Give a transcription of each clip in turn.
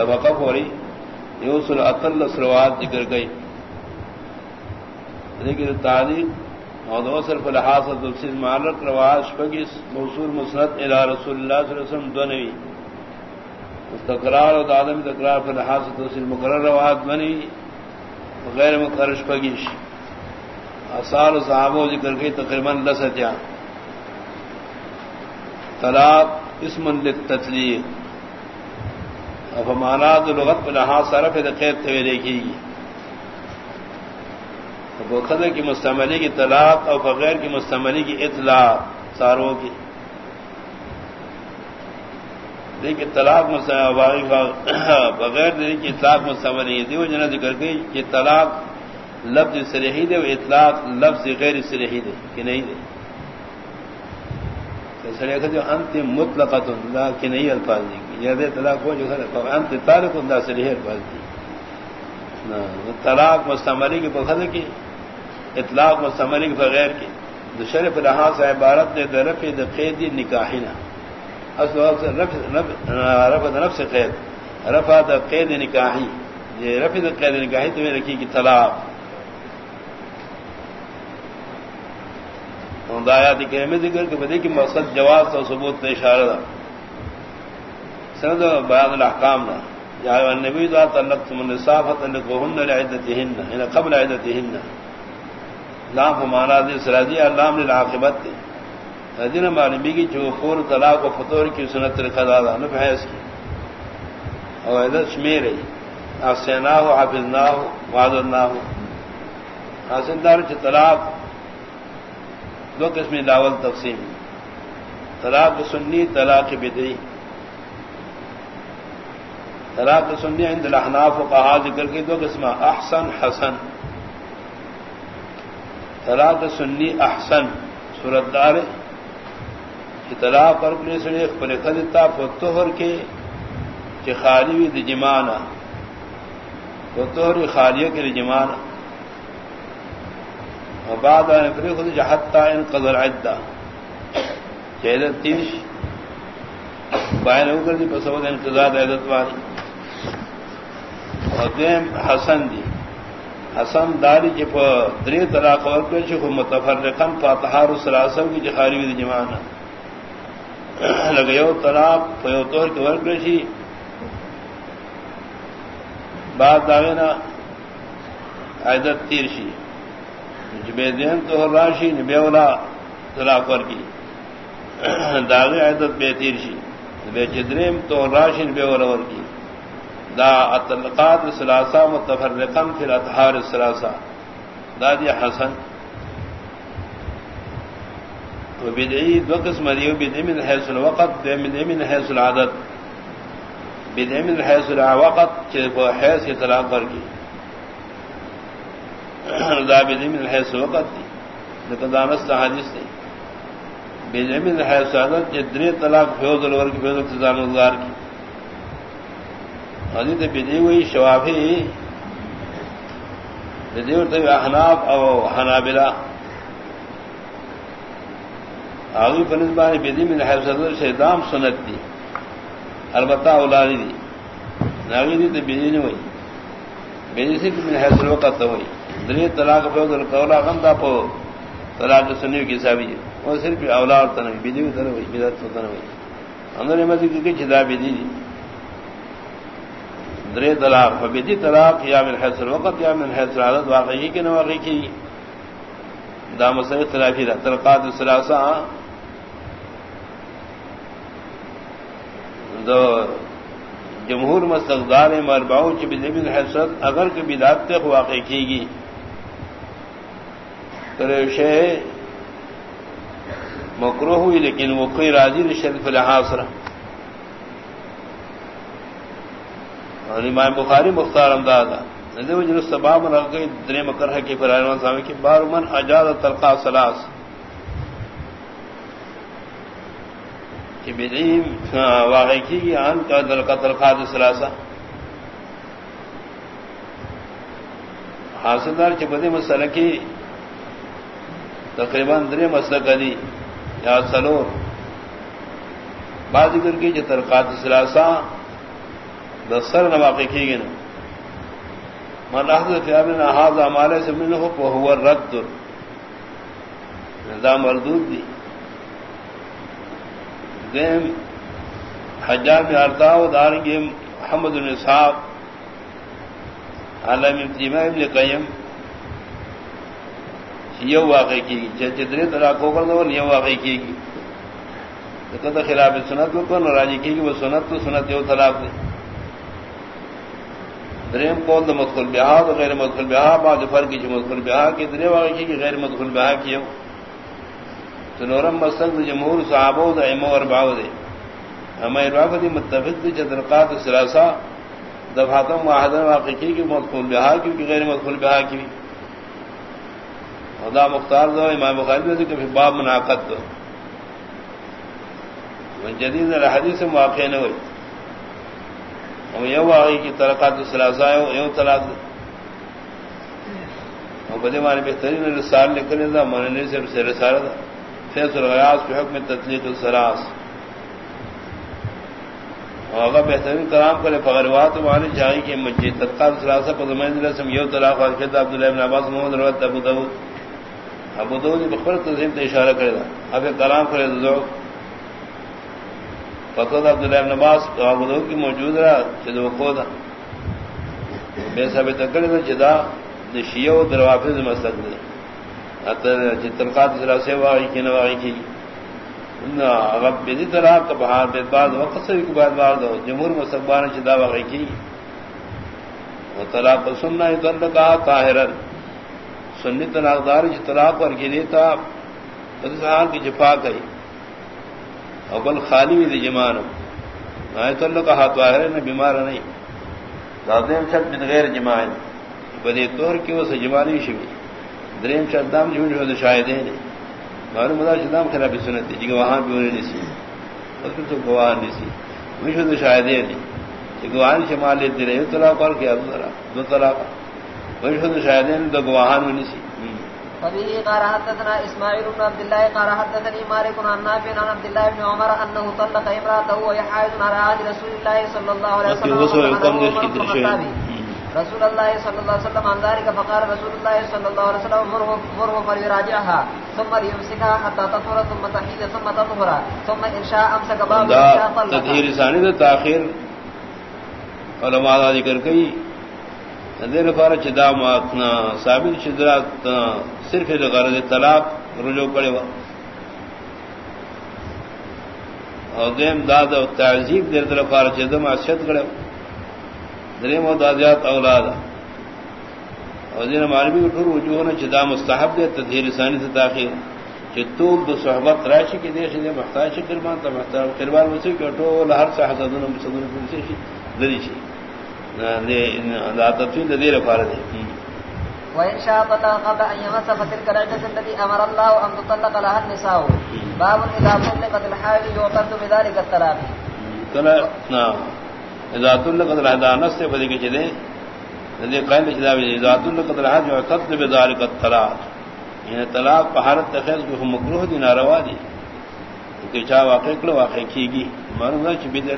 طبقہ پوری فوری یوسل اقل سروات ذکر گئی۔ لیکن تعلیم اور دو صرف لحاظ تفصیل معلق رواج پگس موصول مسرت الى رسول اللہ صلی اللہ علیہ وسلم دونوی تکرار اور آدم تکرار پر لحاظ تفصیل مقرر رواج بنی، غیر مقرش پگش اثار و صحابہ ذکر گئی تقریباً لسطیا طلاق اسم للتطلیق۔ اب مانات لغت پہ لحاظ صرف قید تھے دیکھے گی کی مستعملی کی طلاق اور بغیر کی مستعملی کی اطلاع ساروں کی دیکھیے طلاق بغیر کی اطلاق مستعملی دیو جنا ذکر گئی کہ طلاق لفظ سے رہی دے اطلاق لفظ غیر سے رہی دے کہ نہیں دے سڑے جو انتم مطلقت اللہ کہ نہیں الفاظ دی یہ دے طلاق ہو جو انت تارک اللہ سے رہی الفاظ دی طلاق مستعملی کی بخد کی، اطلاق مستعملی کے بغیر کی۔ دشرف لحاظ عبارت نے درف قیدی نکاحنا رف رف رف نفس قید۔ رفا د قید نکاحی۔ یہ رفی قید نکاحی تمہیں رکھی کی طلاق۔ دایا دکھے میں ذکر کہ بدے کی مقصد جواز تو ثبوت نے اشارہ دا۔ سند بیان الاحکام دا جہاں نبی دا تعلق تم النساء فتلقوهن لعدتهن ان قبل عدتهن. لا فمانا دے سرادی اللہ نے العاقبت دے دین معلومی کی جو فور طلاق و فطور کی سنت رکھا نہ بحث کی. اور عدت شمیر ہے آسینا ہو حافظ نہ ہو معذر نہ ہو حاصلدار چ طلاق دو قسم لاول تقسیم طلاق سنی، طلاق بدری طلاق سنی عند الاحناف و کہا ذکر کے دو قسم احسن، حسن. طلاق سنی، احسن، صورت دار کی طلاق پر اپنے سڑے پر خدتا پتوہر کے کہ خالی بھی دجمانا پتوہر خالیہ کے رجمانا اور بعد آنے پر خود جہتا ان قدر عدہ. چہدت تیش. بائن ہو کر دی پسود انتظار عدت والی اور دیم حسن دی. حسن داری کی دری طلاق اور پیش کو متفرقن فاتحار السلاسل کی جی جخاری بھی جمانا لگیو طلاق فیو طور کی ورک رشی بعد داغینا عیدت تیر شی. جبے دین تو راشی نبیولا طلاق ور کی داغی عیدت بے تیر شی. بے چدریم تو راشی نبیولا ور کی دا اطلقات سلاسا متفرقن فی الاطہار سلاسا. دا دی حسن. تو بدعی دو قسم دیو بدعی من حیث الوقت، دو بدعی من حیث العادت. بدعی من حیث الوقت چیز کو حیث کی طلاق پر کی. دا بدعی من حیث الوقت دی. لیکن دانست حدیث دی. بدعی من حیث العادت چیز دری طلاق فیوز الور کی فیوز اقتدان الگار کی. یعنی حدیث بدی ہوئی شوافی بدی ہوتے احناب او حنابلہ. آگی پنسبانی بدی میں نحب صدر سے دام سنت دی. البتہ اولادی دی. ناگی دی تو بدی نہیں ہوئی بدی سے کہ من حیث الوقت ہوئی دلی طلاق پہ قولا غمدہ پو طلاق سنیو کی سابی وہ صرف اولاد تنوی بدی ہوئی تنوی بدت تنوی اندر مزید کی چدا بدی دی. درے طلاق فبیدی طلاق، یا من حیث الوقت، یا من حیث العدد، واقعی کی نہ واقعی کی دا مسئلہ اختلافی دا تلقات السلاسہ دو جمہور مستقدار مرباؤں کی بدی من حیثت اگر کہ بدات تک واقع کی گی کرے مکرو ہوئی لیکن وہ کوئی راضی رشد فلحاظ اور امام بخاری مختار امداد وجن سباب رکھ گئی دن مکر ہے کہ صاحب کی بار من اجاد تلقا سلاس۔ کہ بدعیم واقع کی گئی آن کا دل کا تلخا سلاسا۔ حاصلدار کے بدی مسئلہ کی تقریباً درے مسئلہ کری یا سلور۔ بعض کر کی جو تلقات سلاسا۔ دسر نہ واقع کی گئی نا۔ من احضر فی ابن احاظ عمالے سے من ہو ہوا رد۔ نظام مردود دی دیم حجار میں ارتا و دار گے محمد النصاب عالم ابتیما ابن قیم، یو واقع کی گی جتنے طرح کو کر دو یو واقع کی گی تو خلاف سنت کو کون راجی کی گی وہ سنت تو سنت یو طلاق دے۔ دریم قول دا مدخل بہا تو غیر مدخل بہا بعد فرق کی مدخل بہا کی درے واقع کی غیر مدخل بہا کی ہو تو نورم مسل جمہور صحابہ دا امو ارباو دے۔ ہمیں ارباو دی متفق دی چترقات سلاسا دفاتم واحدن واقع کی کی مدخل بہا کی کی غیر مدخل بہا کی۔ خدا مختار دو امام بخاری دو کہ باب مناقت دو جدید الحدیث سے واقع نہ ہوئی۔ اور یہ واقعی کی ترقات سلاسا یوں طلاق اور بدے مانے بہترین رسال نکلے تھا ماننے سے سے رسالہ تھا فیص الغیاس پہ حکم تطلیق السلاس اور اگر بہترین کلام کرے فغروات مانے جائے کہ مجھے تتقال سلاسا پر زمین رسم یو طلاق اور عبداللہ ابن عباس، محمد روات ابو داود. ابو داود بخبر تنظیم تے اشارہ کرے گا اب کلام کرے تو فتح عبداللہ ابن عباس تو کی موجود رہا چد وقوع تھا بے ثابت کرے تو جدا شیعہ و دروافظ مسلک دے تنقاد جی ذرا سے واقعی کی نہ واقعی کی۔ اگر بدی طرح کا بہار بے بعد وقت سے بھی بعد بار دو۔ جمہور مسلمان چدا واقعی کی۔ وہ طلاق سننا ہی تو کہا طاہرن سنی جی طلاق دار جو طلاق پر گری تھا۔ حال کی جفا گئی۔ اور بل خالی ہوئی جمان آئے تو اللہ کا ہاتھ واہر نہ بیمار نہیں. دادیم چھت بن غیر جمائن بدی طور کی وہ سے جمانی شبی دریم چھت دام شاید نہیں اور مدا شدام خرابی سنتی جی وہاں بھی انہیں نہیں سی اس میں تو گواہ نہیں سی مجھ تو شاید نہیں گواہان شمال لیتے رہے طلاق اور کیا؟ دو طلاق. ويشهد شاهدين دو گواهان من نسي فبه قال حدثنا اسماعيل بن عبد الله قال حدثني مالك عن نافع عن عبد الله بن عمر انه طلق امراته وهي حائض على عهد رسول الله صلى الله عليه وسلم رسول الله صلى الله عليه وسلم عن ذلك فقال رسول الله صلى الله عليه وسلم مره مره فليراجعها ثم ليمسكها حتى تطهر ثم تحيد ثم تطهر ثم ان شاء امسك باب ان شاء طلق تدهير ثاني تاخير علماء ذکر کئی دیر فار چدا ماتنا ثابت چی چدرا صرف غرض طلاق رجوع کرے وا اور دیم داد و تعذیب دیر در فار چدا معصیت کرے وا دریم و دادیات اولاد. اور دین معلومی اٹھور وجوہ نے چدا مستحب دے تدھیر ثانی سے تاخیر. چی چتوب دو صحبت راشی کی دیش دے محتاج قربان تا محتاج، قربان وسی کہ ٹول ہر سے حسدن مسدن پولیس شي. دری شي وإن شاء طلق قبل أن يمس فتلك العدة التي أمر الله أن تطلق لها النساء۔ باب إذا طلقت الحائض يعتد بذلك الطلاق نعم إذا طلقت الحدانس سے بدی کے چلے۔ قائل چلا اذا طلقت الحائض يعتد بذلك الطلاق یعنی طلاق پہارت تخیز کو مکروہ دی ناروا دی۔ کہ چاہ واقع کلو واقع کی گی معلوم ہے کہ بیدے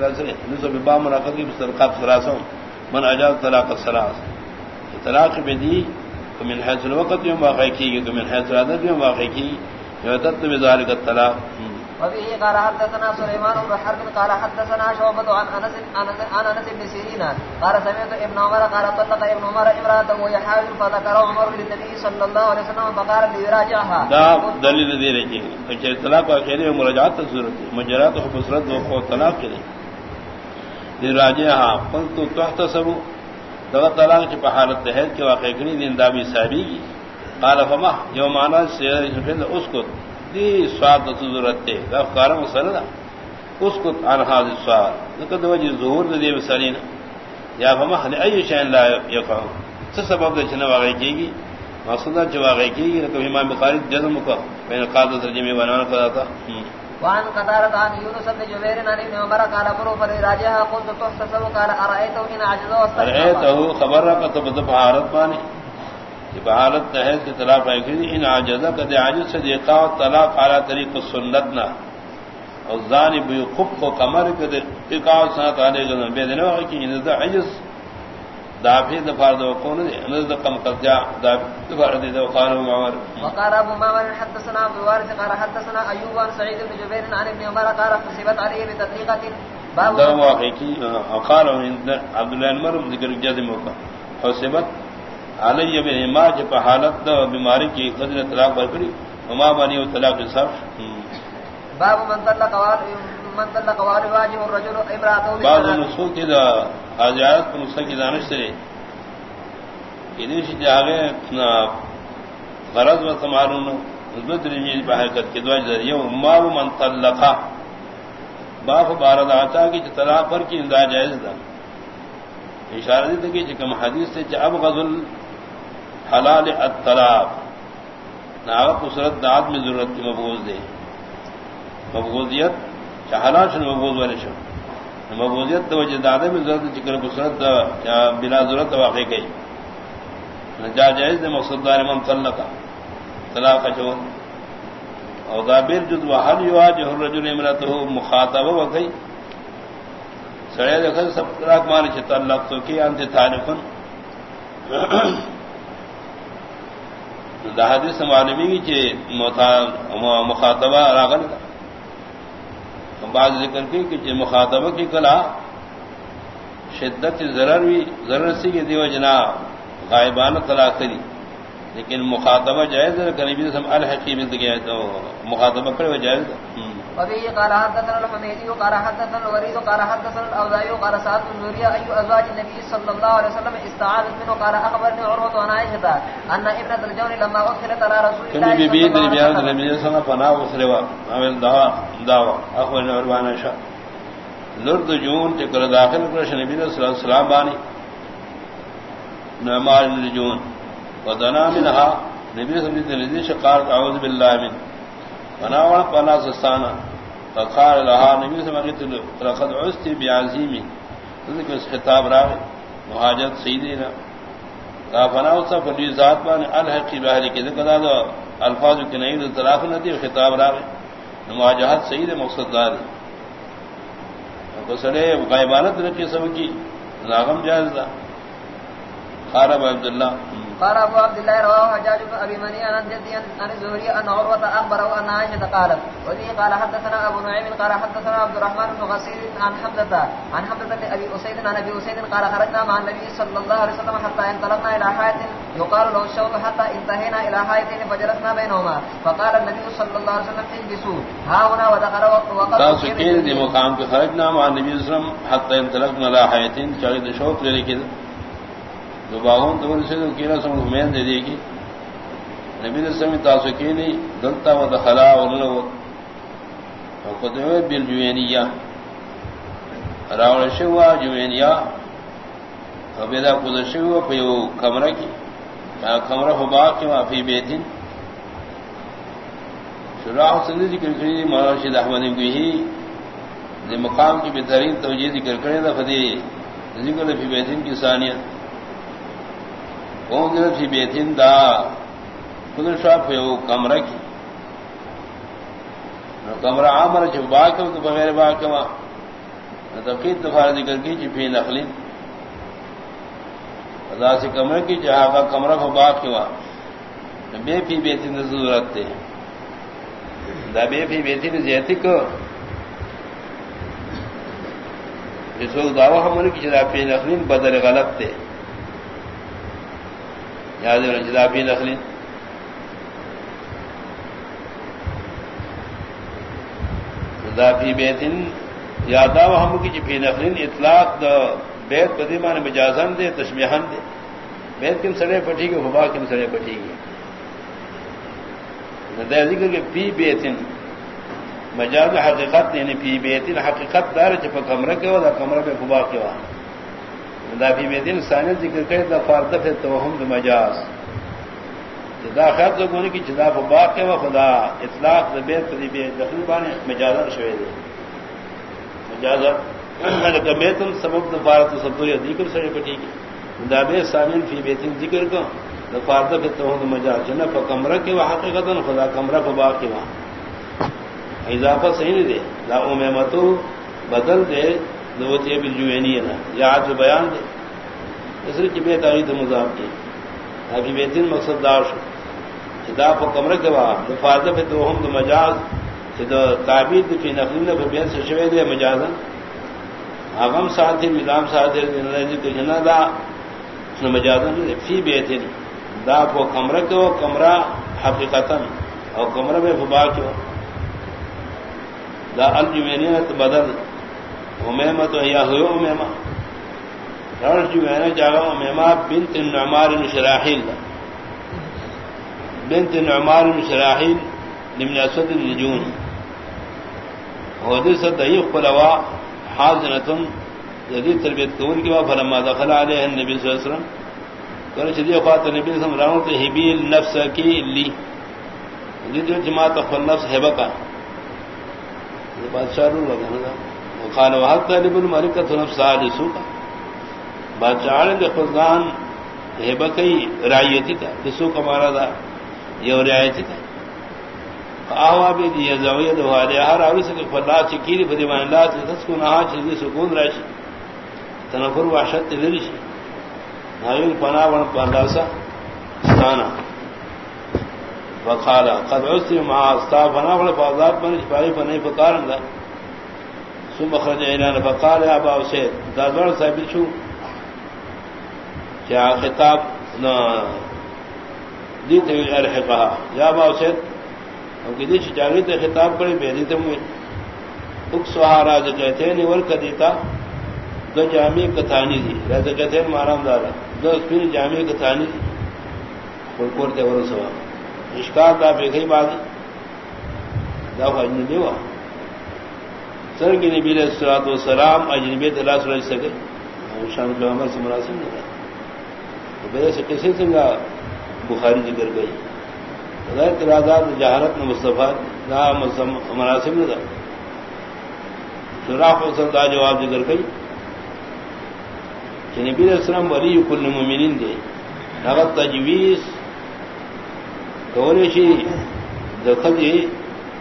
نسو ببا مناقض کی بسرقات سراسوں۔ من اجاز طلاق السلاس طلاق بدی تو من حیث الوقت یوم واقع کی تو من حیث العدد یوم واقع کی یعتد بذالک الطلاق. وبه قال حدثنا سليمان بن حرب قال حدثنا شعبة عن انس عن انس بن سيرين قال سمعت ابن عمر قال طلق ابن عمر امراته فذكر عمر للنبي صلى الله عليه وسلم فقال ليراجعها دا دلیل دے رہی ہے کہ طلاق مراجعات ضرورت ہے مجرات و طلاق کے لیے راجہ قلت تحتسب دغه طلاق چې په حالت ده کې واقع کړي دین دابي صاحبي قال فما؟ یو معنا سے اس کو دی سواد ضرورت ته دا کارم مسله ده. اس کو ان هذا السؤال لقد وجه ظهور دې مسلین یا فما؟ هل اي شيء لا يقع څه سبب ده چې نه واقع کیږي؟ مقصد چې واقع کیږي نو امام بخاری جزم کو بین قاضی ترجمه بیان کړا تھا وعن قتارة عن يونس بن جبير عن ابن عمر قال فرو فلراجها قلت تحتسب قال أرأيته إن عجزه واستغفر أرأيته خبر رقا تبت بحارت باني. بحارت نحيث طلاق اكري إن عجزه قد عجز صديقا والطلاق على طريق السنتنا اور زانی بی خوب کو کمر کے دے اقاو سنات آلے گا بے دینے وقت کی اندر عجز دافی دفار دو کون دے اندر دا کم قدیا دافی دفار دے دو قانو معمر. وقال ابو معمر حدثنا ابو وارث قال حدثنا ایوب عن سعید بن جبیر عن ابن عمر قال قصبت علیہ بتطلیقت باب دا واقعی کی قال عبداللہ انمر ذکر جازم ہوگا حسبت علی بن امار جب حالت دا بیماری کی قدر طلاق برکڑی وما بانی و طلاق صرف. باب من طلق من طلق واجه الرجل امراته بعض کی دا حاجات نسخہ کی دانش سے جاگے غرض و تمارون نسبت رمیل بحرکت کے ذریعہ باب من باپ بارد آتا کہ طلاق پر کی جائز دا اشارہ دی کہ کہ حدیث سے اب غزل حلال الطلاق. ناغت صورت داد میں ضرورت کی مبوض دے مبغوضیت چہلا شن مبغوض والے شن مبغوضیت تو وجہ دادے میں ضرورت چکر بسرت بلا ضرورت واقع گئی جا جائز نے مقصد دار من طلقا طلاق جو اور دابیر جد وحل یوا جو الرجل امرته مخاطبہ وگئی سڑے دیکھا سب طلاق مانے چھ طلق تو کی انت تعریفن دا حدیث معلومی کی چھ مخاطبہ راغل کا بعض ذکر کی کہ مخاطبہ کی کلا شدت ضرر بھی ضرر سی کی دیو جنا غائبانہ طلاق کری۔ لیکن مخاطبہ جائز ہے قریبی الحقی مل گیا تو مخاطبہ کرے جائز وبه قال حدثنا الحميدي قال حدثنا الوريد قال حدثنا الاوزاعي قال سعد بن زوريا اي ازواج النبي صلى الله عليه وسلم استعاذت منه؟ قال اخبرني عروه عن عائشه ان ابنه الجون لما ادخلت على رسول الله صلى الله عليه وسلم. النبي صلى الله عليه وسلم فنا وسلوا عمل دعوا. دعوا اخبرنا عروه عائشه لرد جون تکر داخل کرش نبی صلی اللہ علیہ وسلم بانی نعمار الجون ودنا منها نبی صلی اللہ علیہ وسلم قال اعوذ بالله من فناوڑ پنا سستانا فقال لها نبی سے مگی تو لقد عزتی بعظیمی. تو اس خطاب راہ مہاجرت سیدینا تا فنا وصا فلی ذات بان الحقی بہلی کے ذکر دا الفاظ کی نہیں تو طلاق نہ خطاب راہ مواجہت سید مقصد دار کو سڑے غیبانت رکھی سب کی. ناغم جائز دا. قال ابو عبداللہ قال ابو عبد الله رواه حجاج بن ابي مني عن جدي عن الزهري ان عروه اخبره ان عائشه قالت وذي قال حدثنا ابو نعيم قال حدثنا عبد الرحمن بن غسيل عن حمزه عن حمزه بن ابي اسيد عن ابي اسيد قال خرجنا مع النبي صلى الله عليه وسلم حتى انطلقنا الى حائط يقال له الشوط حتى انتهينا الى حائط فجلسنا بينهما. فقال النبي صلى الله عليه وسلم اجلسوا ها هنا وذكر وقد تاسكين دي مقام في خرجنا مع النبي صلى الله عليه وسلم حتى انطلقنا الى حائط شاهد شوط لكن باہوں تو سے تو کیلا سم ہمین دے دے گی نبی نے سمی تاسو کی نہیں دلتا و دخلا ولو او کو دے بل جوینیا راول شوا جوینیا او بیدا کو دے شوا پیو کمرہ کی. کمرہ ہو با کی فی بیتین. شراح سندی ذکر کری مرشد احمد کی دے مقام کی بہترین توجیہ ذکر کرے دا فدی ذکر فی بیتین کی ثانیہ فی بیتن دا کل شاپ ہو کمرہ کی کمرہ عامر چھ باکم تو بغیر باکما تفقید دفار ذکر کی چھ فی نخلین ادا سے کمرہ کی جہاں کا کمرہ ہو باکما بے فی بیتن ضرورت تے دا بے فی بیتن زیتی کو جس وقت دعوی ہمارے کی چھ فی نخلین بدل غلط تے یاد جدا بھی نخلی جدا بھی بیتن یادا ہم کی جفی نخلین اطلاق دا بیت بدیمان مجازن دے تشمیحن دے۔ بیت کم سڑے پٹی گی ہبا کم سڑے پٹی گی ذکر کے پی بیتن مجاز حقیقت یعنی پی بیتن حقیقت دار چپ کمرہ کے دا کمرہ پہ ہبا کے وہاں دافی میں دن سائنس ذکر کرے دا جی فاردف ہے تو ہم مجاز. دا خیر تو گونے کی جدا باق ہے وہ خدا اطلاق دا بیت کدی بے دخل بانے مجازر شوئے دے. مجازر بیتن سبب دا فارت سبوری ذکر سڑے پٹی کی. دا بے سامن فی بیتن ذکر کو دا فاردف ہے تو مجاز. جنہ پا کمرہ کے وہ حقیقتا خدا کمرہ پا باق کے وہاں. اضافہ صحیح نہیں دے. لا امیمتو بدل دے دوتی بالجوینی نا یا جو بیان دے اس لیے بے تاریخ مذاب کی ابھی بہترین مقصد دار شو کو کمرے کے بعد مفاد پہ تو ہم تو مجاز تعبیر کی نقل نے بیان سے شوے دے مجازن اغم ساتھی نظام ساتھی تو جنا دا مجازن فی بہترین دا کو کمرہ کے وہ کمرہ حقیقتا اور کمرہ میں فبا کے دا الجمینیت بدل امیمہ تو یا ہوئے امیمہ رش جمینہ جاگا امیمہ بنت نعمار شراحیل بنت نعمار شراحیل لمن اسود النجون حدیث دعیق پلوا حاضنتن جدید تربیت قبول کی وہاں فلما دخل علیہ النبی صلی اللہ علیہ وسلم۔ کل شدید خوات نبی صلی اللہ علیہ وسلم رہوں تو حبیل نفس کی لی جدید جماعت اخفل نفس حبکا بادشاہ رو لگا خان وحق طالب الملکت نفس آلسو کا بادشاہ نے خزان ہیبکئی رعیتی تھا لسو کا مارا تھا یہ رعایتی تھا آوا بھی دی زویت والے ہر اوی سے فلا چکیری بدی مان اللہ سے تس کو نہ چھ سکون راشی تنفر وحشت دلی شي. نایل پنا ون پندا سا ستانا وقال قد عسر مع استغفرنا ول فضات بن شفائی بني فقارن دا ثم خرج الى فقال ابا حسين دادور صاحب شو؟ کیا خطاب. نہ دیتے ارحقها یا ابا حسين، ہم کی کسی چاہیے تو خطاب کرے بے دیتے ہوئے اک سہارا جو کہتے ہیں نیول کا دیتا دو جامع کتانی دی. رہتے کہتے ہیں مارام دارا دو پھر جامع کتانی دی۔ کھول تے ورو سوا. اشکار دا بے گئی بات دا اجنبی ہوا سر کی نبی علیہ السلام والسلام اجنبی اللہ صلی اللہ علیہ وسلم شان جو عمر سے مناسب نہیں رہا بے سے کسی سنگا بخاری ذکر گئی۔ غیر ترازات جہارت میں مصطفیٰ مناسب نہ تھا۔ شراف وسلم دا جواب ذکر گئی کہ نبی علیہ السلام ولی کل مومنین دے۔ نغت تجویز۔ شی دخل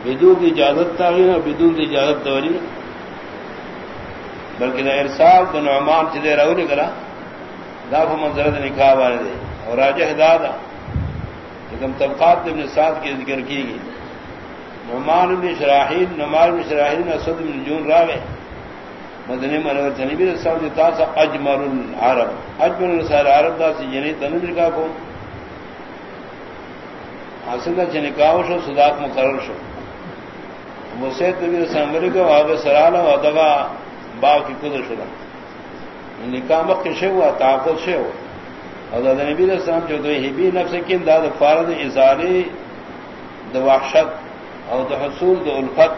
بدون کی اجازت تاغی نہ بدون کی اجازت تولی نہ۔ بلکہ نہ ارسال تو نعمان چلے رہو نہیں کرا داف منظرت نکاح والے دے۔ اور راجہ دادا لیکن طبقات ابن سعد کی ذکر کی گئی۔ نعمان بن شراحین نعمان بن شراحین اسد بن جون راوے۔ مدنی منور تنبی صاحب تا سا اجمر العرب اجمر الرسال عرب دا سی یعنی تنبی کا کو حاصل دا چنی شو، صداق مقرر شو۔ مسید نبی سامری کو آگے سرالا و دگا باو کی کدر شدا نکاح وقت شے ہوا، تعاقد شے ہوا۔ اور دا نبی السلام جو دوی ہبی نفس کین دا دا فارد ازاری دا وحشت اور دا حصول دا الفت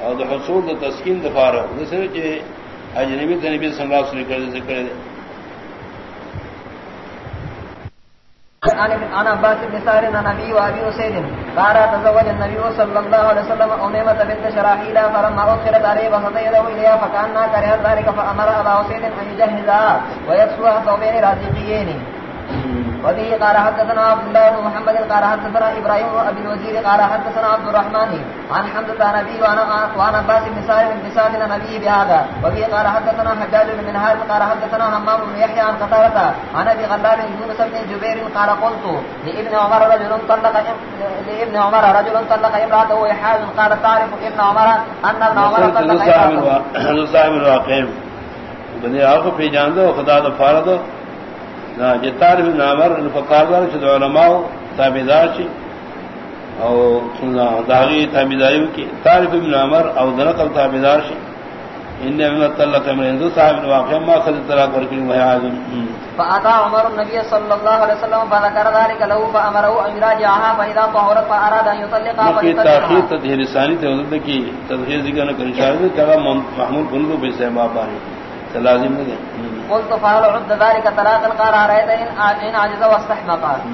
اور دا حصول دا تسکین دا فارد دا سر اجنبی دا نبی صلی اللہ علیہ وسلم انا ذکر دے عن عباس بن سار عن ابي وابي اسيد قال تزوج النبي صلى الله عليه وسلم امامه بنت شراحيل فلما اخرت عليه وهدي له اليها فكان كره ذلك فامر ابا اسيد ان يجهزها ويكسوها ثوبين رازقيين. وبه قال حدثنا عبد الله بن محمد قال حدثنا ابراهيم ابي الوزير قال حدثنا عبد الرحمن عن حمد النبي وانا وانا عباس بن سالم بن سالم النبي بهذا. وبه قال حدثنا حجاج بن منهار قال حدثنا همام بن يحيى عن قتادة عن ابي غلاب يونس بن جبير قال قلت لابن عمر رجل طلق لابن عمر رجل طلق امراته وحاز قال تعرف ابن عمر ان ابن عمر طلق امراته صاحب الواقع. بني اخو في جاندو خدا دا فارد جتار بھی نامر فکاردار چھ علماء تابیدار چھ او داغی تابیداری کی تارف ابن عمر او دنقل تابیدار چھ ان میں تعلق من ہندو صاحب واقع ما خذ طلاق ورکی وہ اعظم فاتا عمر النبي صلى الله عليه وسلم فذكر ذلك له فامره ان يراجعها فاذا طهرت فاراد ان يطلقها فقط تاخير تدهير ثاني ته کی تدهير ذکر نہ کرے شاید کہ محمود بن لو بے ما بارے لازم نہیں قلت فعل عد ذلك طلاقا قال رأيت ان عجز واستحمق